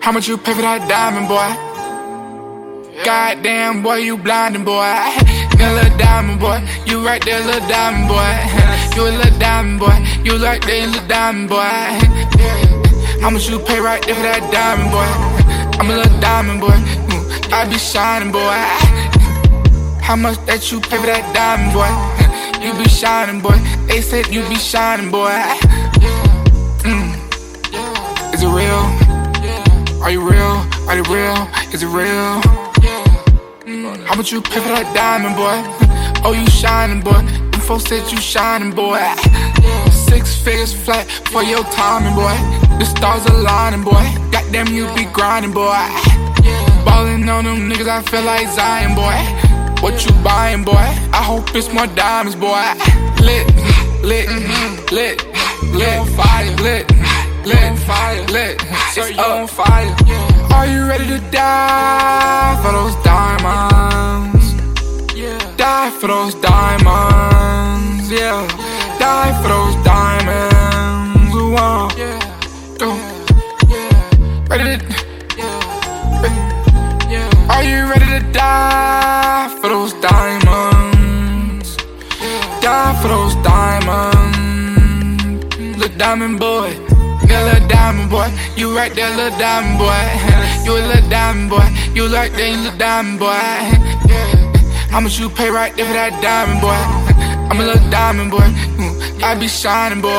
How much you pay for that diamond, boy? Goddamn, boy, you blinding, boy. That little diamond, boy. You right there, little diamond, boy. You a little diamond, boy. You like that little diamond, boy. How much you pay right there for that diamond, boy? I'm a little diamond, boy. Mm, I be shining, boy. How much that you pay for that diamond, boy? You be shining, boy. They said you be shining, boy. Mm. Is it real? Are you real? Are you real? Is it real? How much you pay for that diamond, boy? Oh, you shining, boy. Them folks said you shining, boy. Six figures flat for your timing, boy. The stars aligning, boy. Goddamn, you be grinding, boy. Ballin' on them niggas, I feel like Zion, boy. What you buying, boy? I hope it's more diamonds, boy. Lit, lit, lit, lit, fire, lit, lit, fire, lit. It's on fire. Are you ready to die for those diamonds? Die for those diamonds, yeah. Die for those diamonds. Whoa. Go. Ready to. Are you ready to die for those diamonds? Die for those diamonds. the diamond boy. Yeah, little diamond boy. You right there, little diamond boy. You a little diamond boy. You like that little diamond boy. How much you pay right there for that diamond boy? I'm a little diamond boy. Mm, I be shining boy.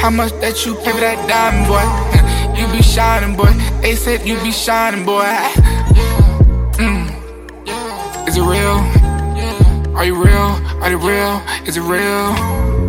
How much that you pay for that diamond boy? You be shining boy. They said you be shining boy. Mm. Is it real? Are you real? Are you real? Is it real?